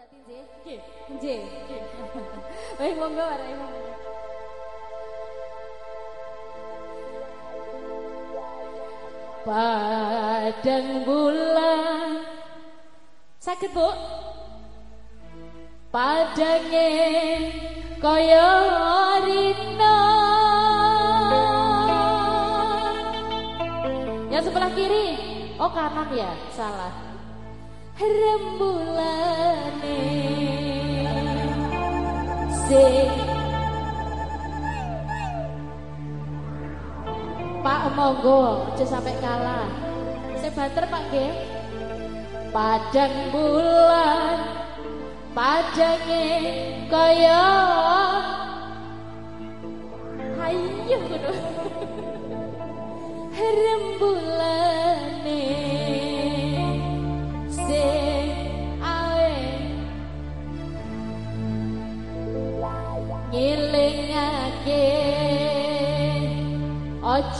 Berarti J. J. J. Baik, monggo, baik monggo. Padang bulan Sakit bu Padange Kaya rino Yang sebelah kiri Oh kanan ya, salah. Rembulane se Pak monggo aja sampai kalah. Saya banter Pak G. Padang bulan padange kaya Hayu kudu. Rembulane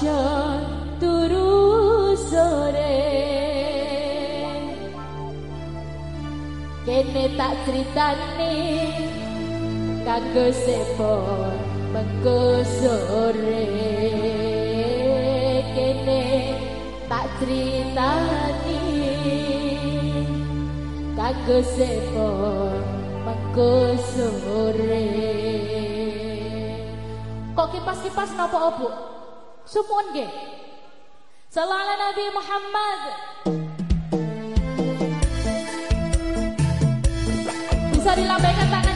aja turu sore. Kene tak critani kanggo sepo mengko sore. Kene tak critani kanggo sepo mengko sore. Kok kipas-kipas napa opo? Sumun nggih. Nabi Muhammad. Bisa dilambaikan tangannya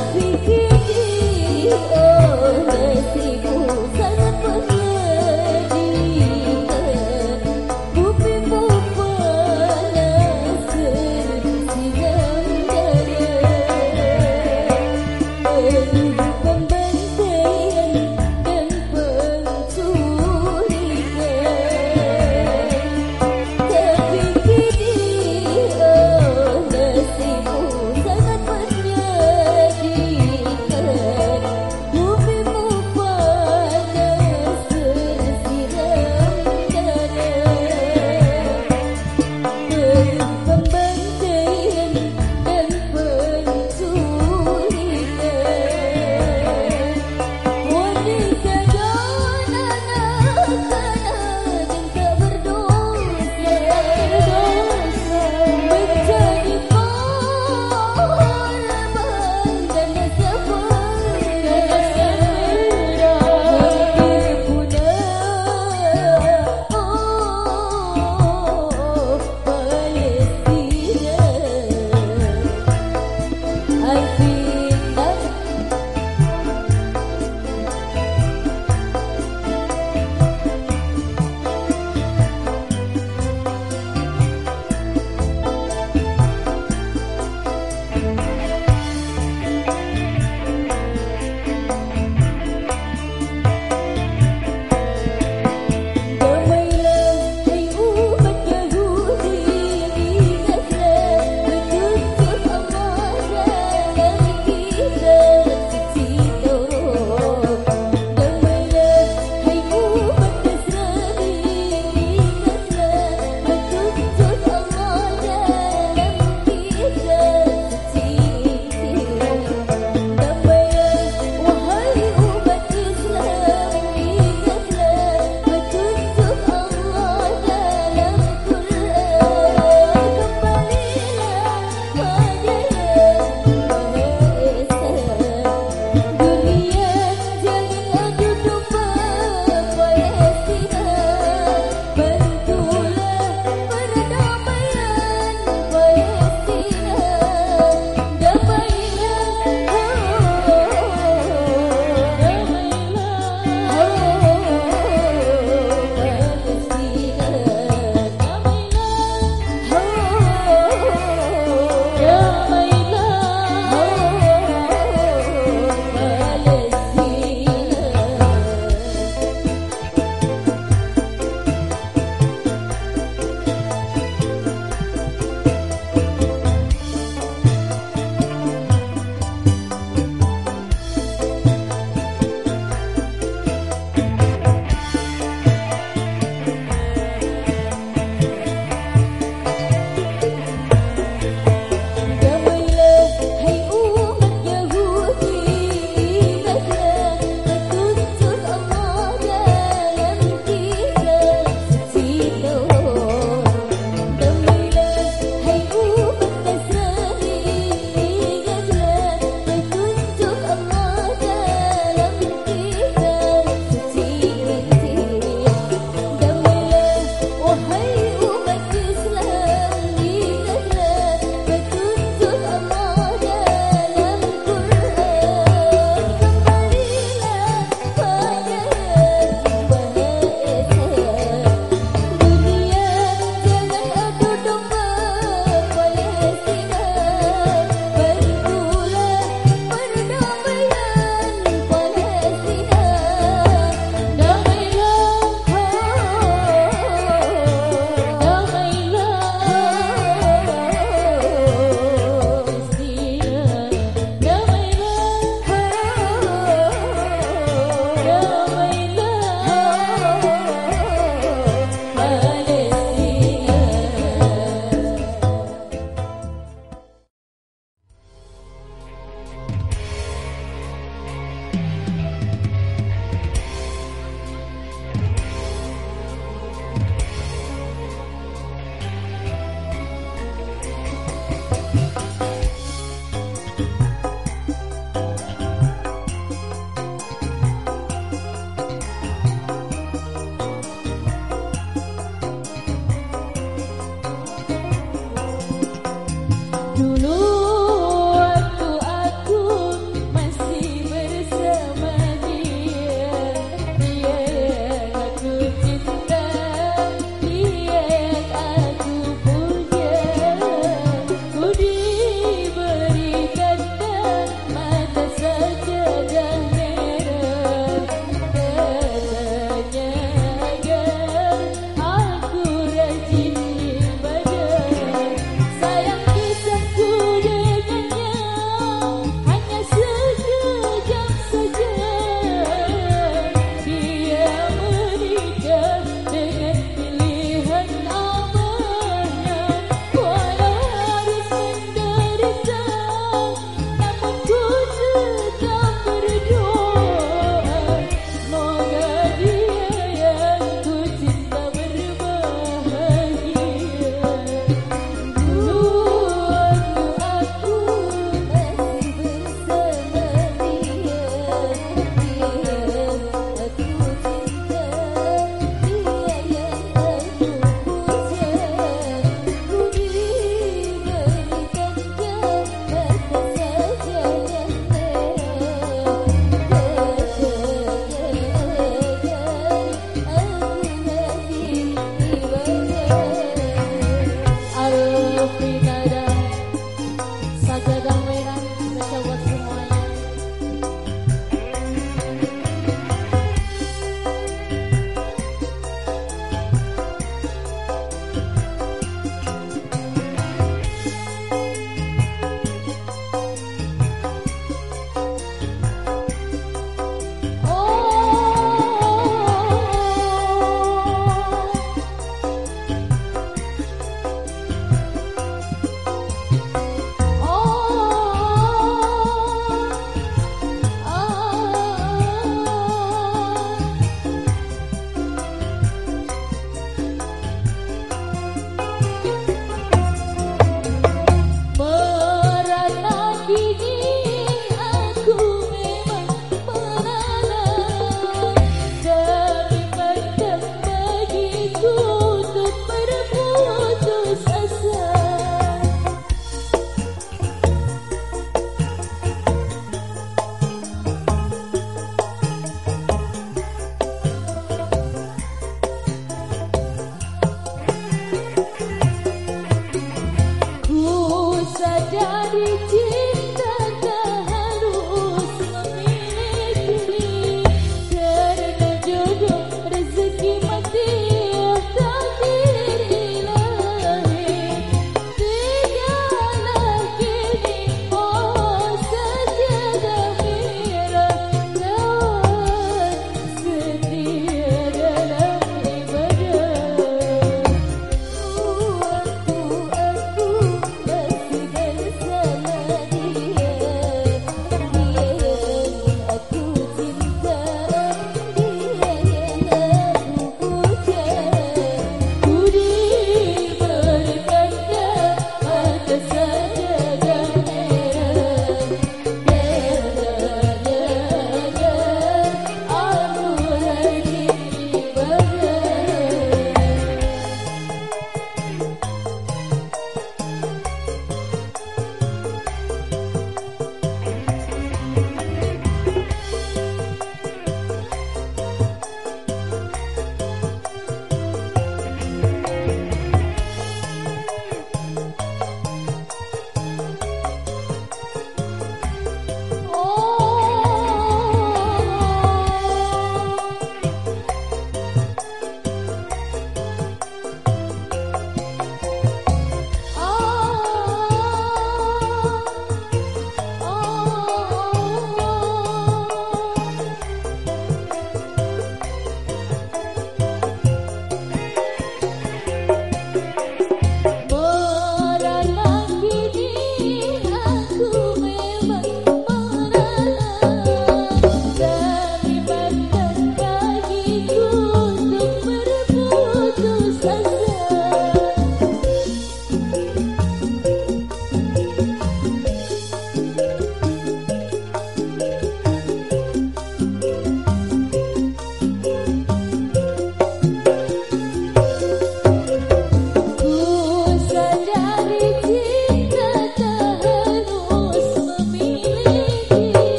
Terima kasih kerana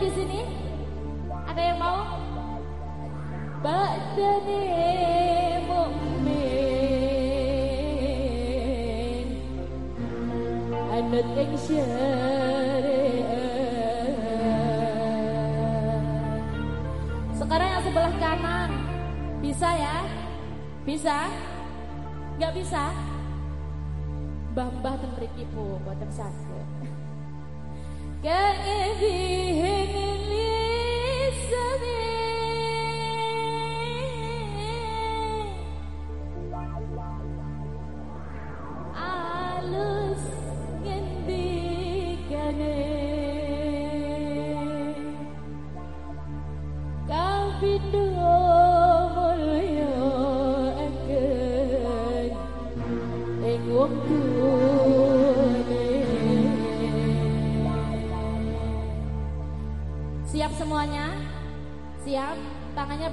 di sini? Ada yang mau? Badani mu'min Anut ing eh. Sekarang yang sebelah kanan Bisa ya? Bisa? Gak bisa? Bambah tembikipu, buat mriki Bu,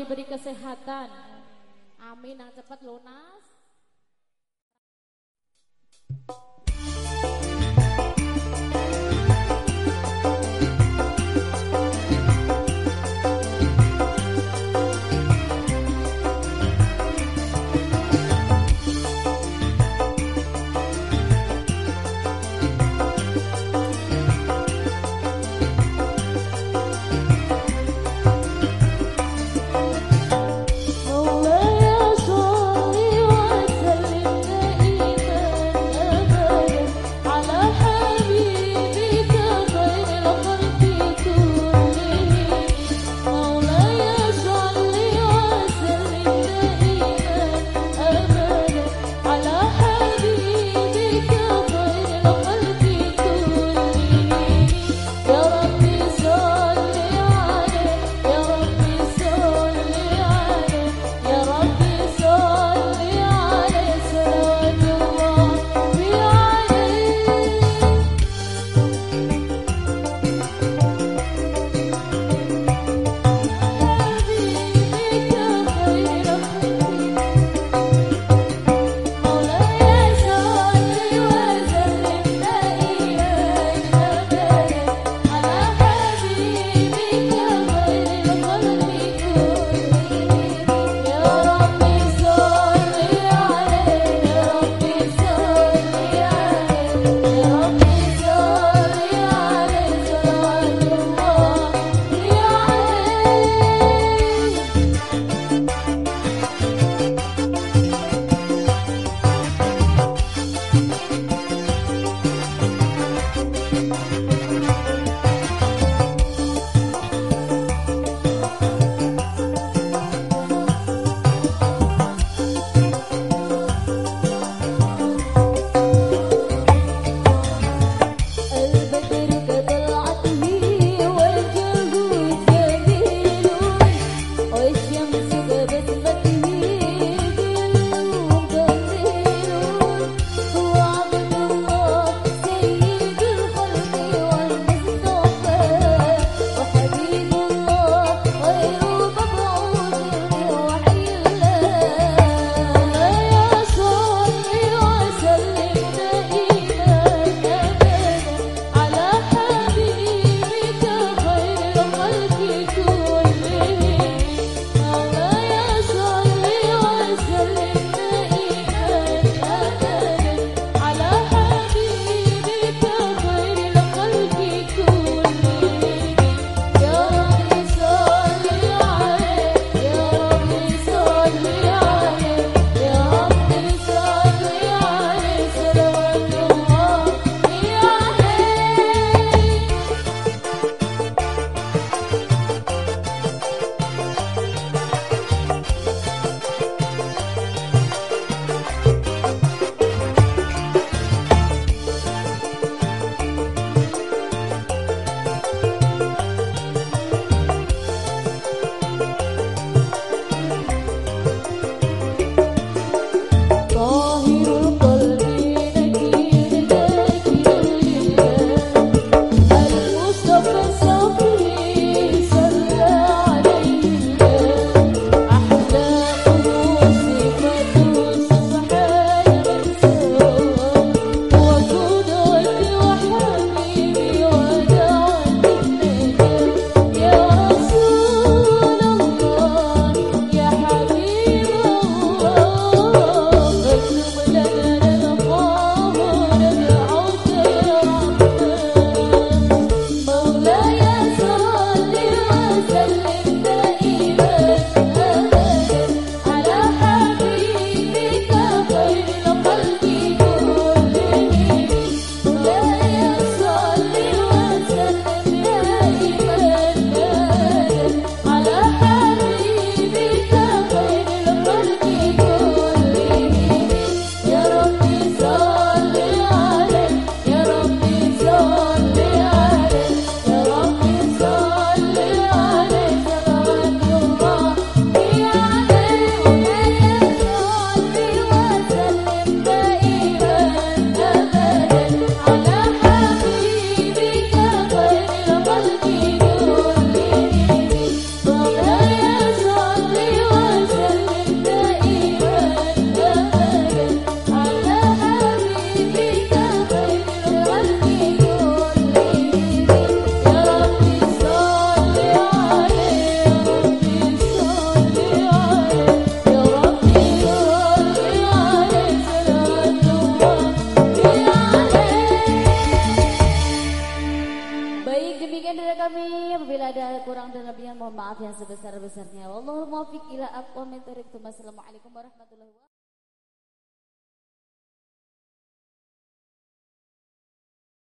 diberi kesehatan. Amin, yang cepat lunas.